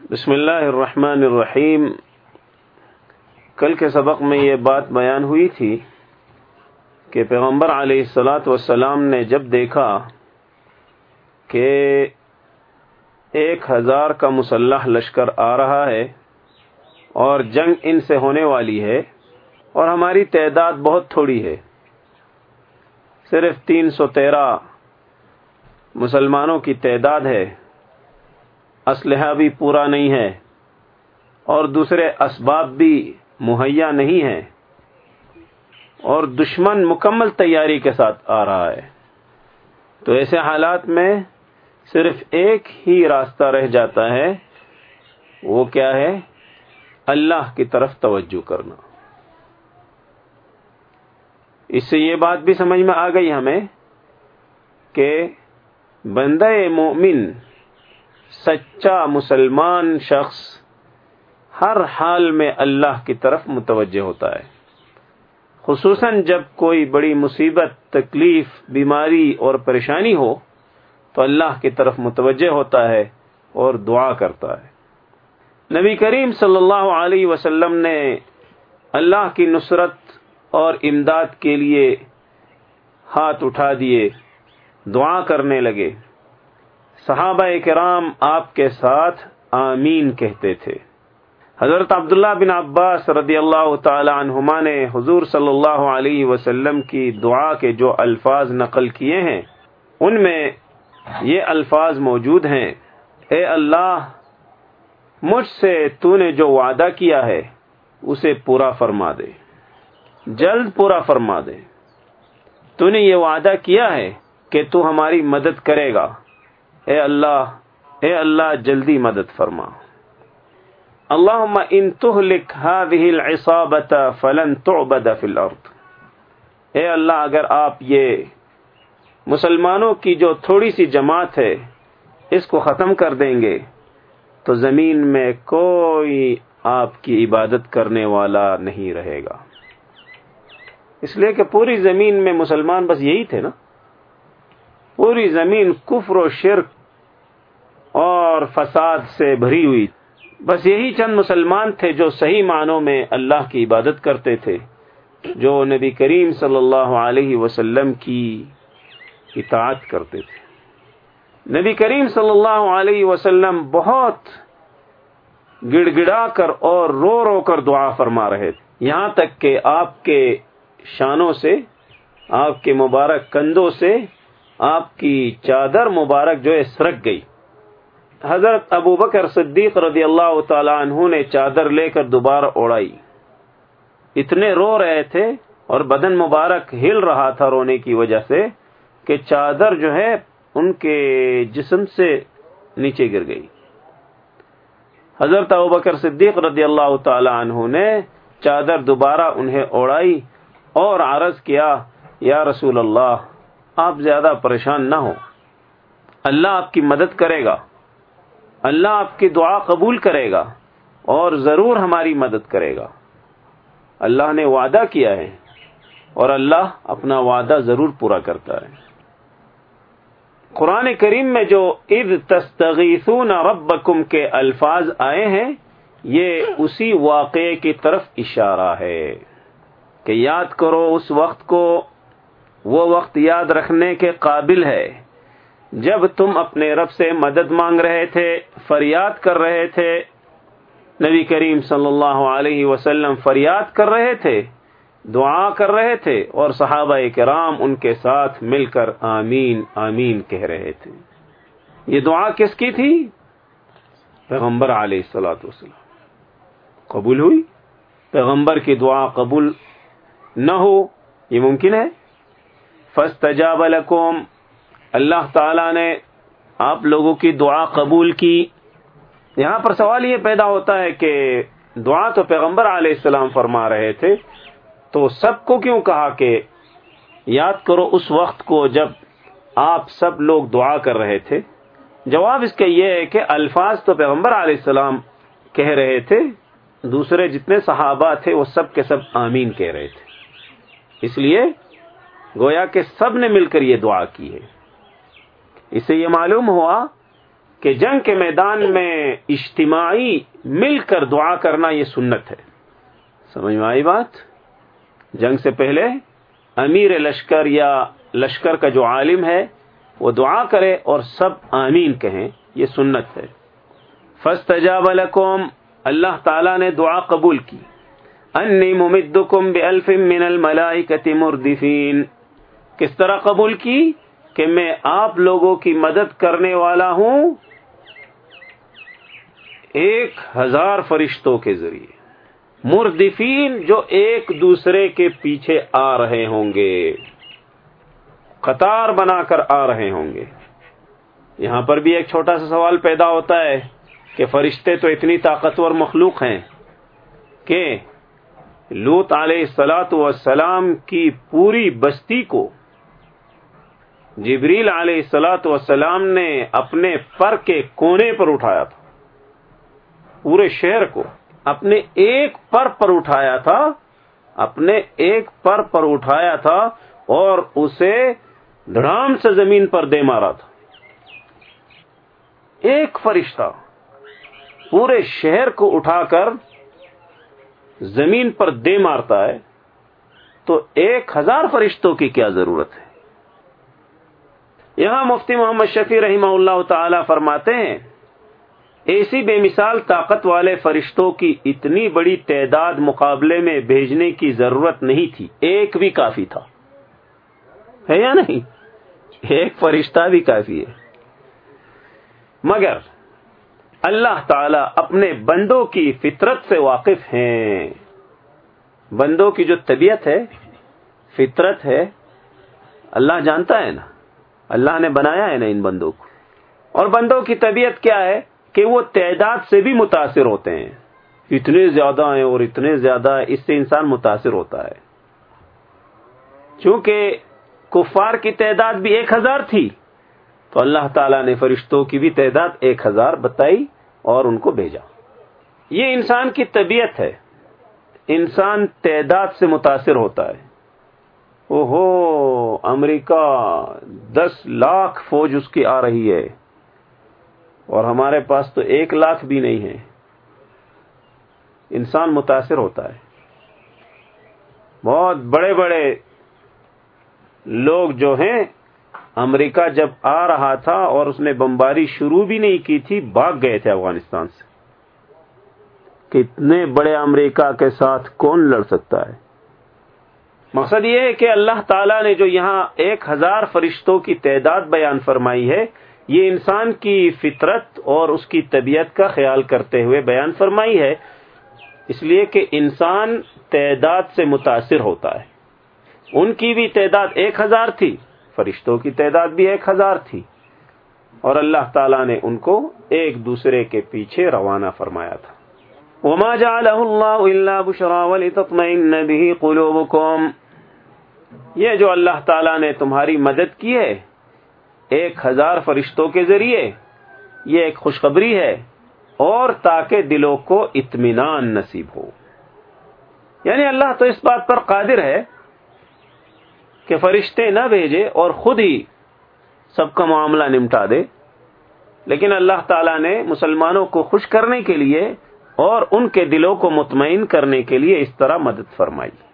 بسم اللہ الرحمن الرحیم۔ کل کے سبق میں یہ بات بیان ہوئی تھی کہ پیغمبر علیہ السلاۃ والسلام نے جب دیکھا کہ ایک ہزار کا مسلح لشکر آ رہا ہے اور جنگ ان سے ہونے والی ہے اور ہماری تعداد بہت تھوڑی ہے، صرف تین سو تیرہ مسلمانوں کی تعداد ہے۔ اسلحہ بھی پورا نہیں ہے اور دوسرے اسباب بھی مہیا نہیں ہے اور دشمن مکمل تیاری کے ساتھ آ رہا ہے۔ تو ایسے حالات میں صرف ایک ہی راستہ رہ جاتا ہے، وہ کیا ہے؟ اللہ کی طرف توجہ کرنا۔ اس سے یہ بات بھی سمجھ میں آ گئی ہمیں کہ بندہ مومن سچا مسلمان شخص ہر حال میں اللہ کی طرف متوجہ ہوتا ہے۔ خصوصاً جب کوئی بڑی مصیبت، تکلیف، بیماری اور پریشانی ہو، تو اللہ کی طرف متوجہ ہوتا ہے اور دعا کرتا ہے۔ نبی کریم صلی اللہ علیہ وسلم نے اللہ کی نصرت اور امداد کے لیے ہاتھ اٹھا دیے، دعا کرنے لگے۔ صحابہ کرام آپ کے ساتھ آمین کہتے تھے۔ حضرت عبداللہ بن عباس رضی اللہ تعالی عنہما نے حضور صلی اللہ علیہ وسلم کی دعا کے جو الفاظ نقل کیے ہیں، ان میں یہ الفاظ موجود ہیں، اے اللہ، مجھ سے تو نے جو وعدہ کیا ہے، اسے پورا فرما دے۔ جلد پورا فرما دے۔ تو نے یہ وعدہ کیا ہے کہ تو ہماری مدد کرے گا۔ اے اللہ اے اللہ، جلدی مدد فرما۔ اللہ ان تہلک هذه العصابة فلن تعبد في الارض۔ اے اللہ، اگر آپ یہ مسلمانوں کی جو تھوڑی سی جماعت ہے، اس کو ختم کر دیں گے، تو زمین میں کوئی آپ کی عبادت کرنے والا نہیں رہے گا۔ اس لیے کہ پوری زمین میں مسلمان بس یہی تھے نا۔ پوری زمین کفر و شرک اور فساد سے بھری ہوئی۔ بس یہی چند مسلمان تھے جو صحیح معنوں میں اللہ کی عبادت کرتے تھے، جو نبی کریم صلی اللہ علیہ وسلم کی اطاعت کرتے تھے۔ نبی کریم صلی اللہ علیہ وسلم بہت گڑ گڑا کر اور رو رو کر دعا فرما رہے تھے۔ یہاں تک کہ آپ کے شانوں سے، آپ کے مبارک کندھوں سے، آپ کی چادر مبارک جو ہے، سرک گئی۔ حضرت ابو بکر صدیق رضی اللہ تعالی عنہ نے چادر لے کر دوبارہ اوڑائی۔ اتنے رو رہے تھے اور بدن مبارک ہل رہا تھا رونے کی وجہ سے کہ چادر جو ہے ان کے جسم سے نیچے گر گئی۔ حضرت ابو بکر صدیق رضی اللہ تعالی عنہ نے چادر دوبارہ انہیں اوڑائی اور عرض کیا، یا رسول اللہ، آپ زیادہ پریشان نہ ہو اللہ آپ کی مدد کرے گا۔ اللہ آپ کی دعا قبول کرے گا اور ضرور ہماری مدد کرے گا۔ اللہ نے وعدہ کیا ہے اور اللہ اپنا وعدہ ضرور پورا کرتا ہے۔ قرآن کریم میں جو عید تستغیثون ربکم کے الفاظ آئے ہیں، یہ اسی واقعے کی طرف اشارہ ہے کہ یاد کرو اس وقت کو، وہ وقت یاد رکھنے کے قابل ہے۔ جب تم اپنے رب سے مدد مانگ رہے تھے، فریاد کر رہے تھے، نبی کریم صلی اللہ علیہ وسلم فریاد کر رہے تھے، دعا کر رہے تھے اور صحابہ کرام ان کے ساتھ مل کر آمین آمین کہہ رہے تھے۔ یہ دعا کس کی تھی؟ پیغمبر علیہ السلاۃ وسلم قبول ہوئی؟ پیغمبر کی دعا قبول نہ ہو، یہ ممکن ہے؟ فستجاب لکم اللہ تعالی نے آپ لوگوں کی دعا قبول کی۔ یہاں پر سوال یہ پیدا ہوتا ہے کہ دعا تو پیغمبر علیہ السلام فرما رہے تھے، تو سب کو کیوں کہا کہ یاد کرو اس وقت کو جب آپ سب لوگ دعا کر رہے تھے؟ جواب اس کا یہ ہے کہ الفاظ تو پیغمبر علیہ السلام کہہ رہے تھے، دوسرے جتنے صحابہ تھے وہ سب کے سب آمین کہہ رہے تھے۔ اس لیے گویا کہ سب نے مل کر یہ دعا کی ہے۔ اس سے یہ معلوم ہوا کہ جنگ کے میدان میں اجتماعی مل کر دعا کرنا یہ سنت ہے۔ سمجھ میں آئی بات؟ جنگ سے پہلے امیر لشکر یا لشکر کا جو عالم ہے، وہ دعا کرے اور سب آمین کہیں۔ یہ سنت ہے۔ فسٹ لکم۔ اللہ تعالی نے دعا قبول کی۔ انی ممدکم بالف من الملائکۃ مردفین۔ کس طرح قبول کی؟ کہ میں آپ لوگوں کی مدد کرنے والا ہوں ایک ہزار فرشتوں کے ذریعے۔ مردفین جو ایک دوسرے کے پیچھے آ رہے ہوں گے۔ قطار بنا کر آ رہے ہوں گے۔ یہاں پر بھی ایک چھوٹا سا سوال پیدا ہوتا ہے کہ فرشتے تو اتنی طاقتور مخلوق ہیں کہ لوت علیہ السلاۃ والسلام کی پوری بستی کو جبریل علیہ السلاۃ والسلام نے اپنے پر کے کونے پر اٹھایا تھا۔ پورے شہر کو اپنے ایک پر پر اٹھایا تھا۔ اپنے ایک پر پر اٹھایا تھا اور اسے دھڑام سے زمین پر دے مارا تھا۔ ایک فرشتہ پورے شہر کو اٹھا کر زمین پر دے مارتا ہے تو ایک ہزار فرشتوں کی کیا ضرورت ہے؟ یہاں مفتی محمد شفیع رحمہ اللہ تعالی فرماتے ہیں، ایسی بے مثال طاقت والے فرشتوں کی اتنی بڑی تعداد مقابلے میں بھیجنے کی ضرورت نہیں تھی۔ ایک بھی کافی تھا۔ ہے یا نہیں؟ ایک فرشتہ بھی کافی ہے۔ مگر اللہ تعالی اپنے بندوں کی فطرت سے واقف ہیں۔ بندوں کی جو طبیعت ہے، فطرت ہے، اللہ جانتا ہے نا۔ اللہ نے بنایا ہے نا ان بندوں کو۔ اور بندوں کی طبیعت کیا ہے کہ وہ تعداد سے بھی متاثر ہوتے ہیں۔ اتنے زیادہ ہیں اور اتنے زیادہ اس سے انسان متاثر ہوتا ہے۔ چونکہ کفار کی تعداد بھی ایک ہزار تھی، تو اللہ تعالیٰ نے فرشتوں کی بھی تعداد ایک ہزار بتائی اور ان کو بھیجا۔ یہ انسان کی طبیعت ہے۔ انسان تعداد سے متاثر ہوتا ہے۔ او ہو امریکہ، دس لاکھ فوج اس کی آ رہی ہے۔ اور ہمارے پاس تو ایک لاکھ بھی نہیں ہے۔ انسان متاثر ہوتا ہے۔ بہت بڑے بڑے لوگ جو ہیں، امریکہ جب آ رہا تھا اور اس نے بمباری شروع بھی نہیں کی تھی، بھاگ گئے تھے افغانستان سے۔ کتنے بڑے امریکہ کے ساتھ کون لڑ سکتا ہے؟ مقصد یہ ہے کہ اللہ تعالیٰ نے جو یہاں ایک ہزار فرشتوں کی تعداد بیان فرمائی ہے، یہ انسان کی فطرت اور اس کی طبیعت کا خیال کرتے ہوئے بیان فرمائی ہے۔ اس لیے کہ انسان تعداد سے متاثر ہوتا ہے۔ ان کی بھی تعداد ایک ہزار تھی، فرشتوں کی تعداد بھی ایک ہزار تھی۔ اور اللہ تعالیٰ نے ان کو ایک دوسرے کے پیچھے روانہ فرمایا تھا۔ وما یہ جو اللہ تعالیٰ نے تمہاری مدد کی ہے، ایک ہزار فرشتوں کے ذریعے، یہ ایک خوشخبری ہے، اور تاکہ دلوں کو اطمینان نصیب ہو۔ یعنی اللہ تو اس بات پر قادر ہے کہ فرشتے نہ بھیجے اور خود ہی سب کا معاملہ نمٹا دے۔ لیکن اللہ تعالیٰ نے مسلمانوں کو خوش کرنے کے لیے اور ان کے دلوں کو مطمئن کرنے کے لیے اس طرح مدد فرمائی۔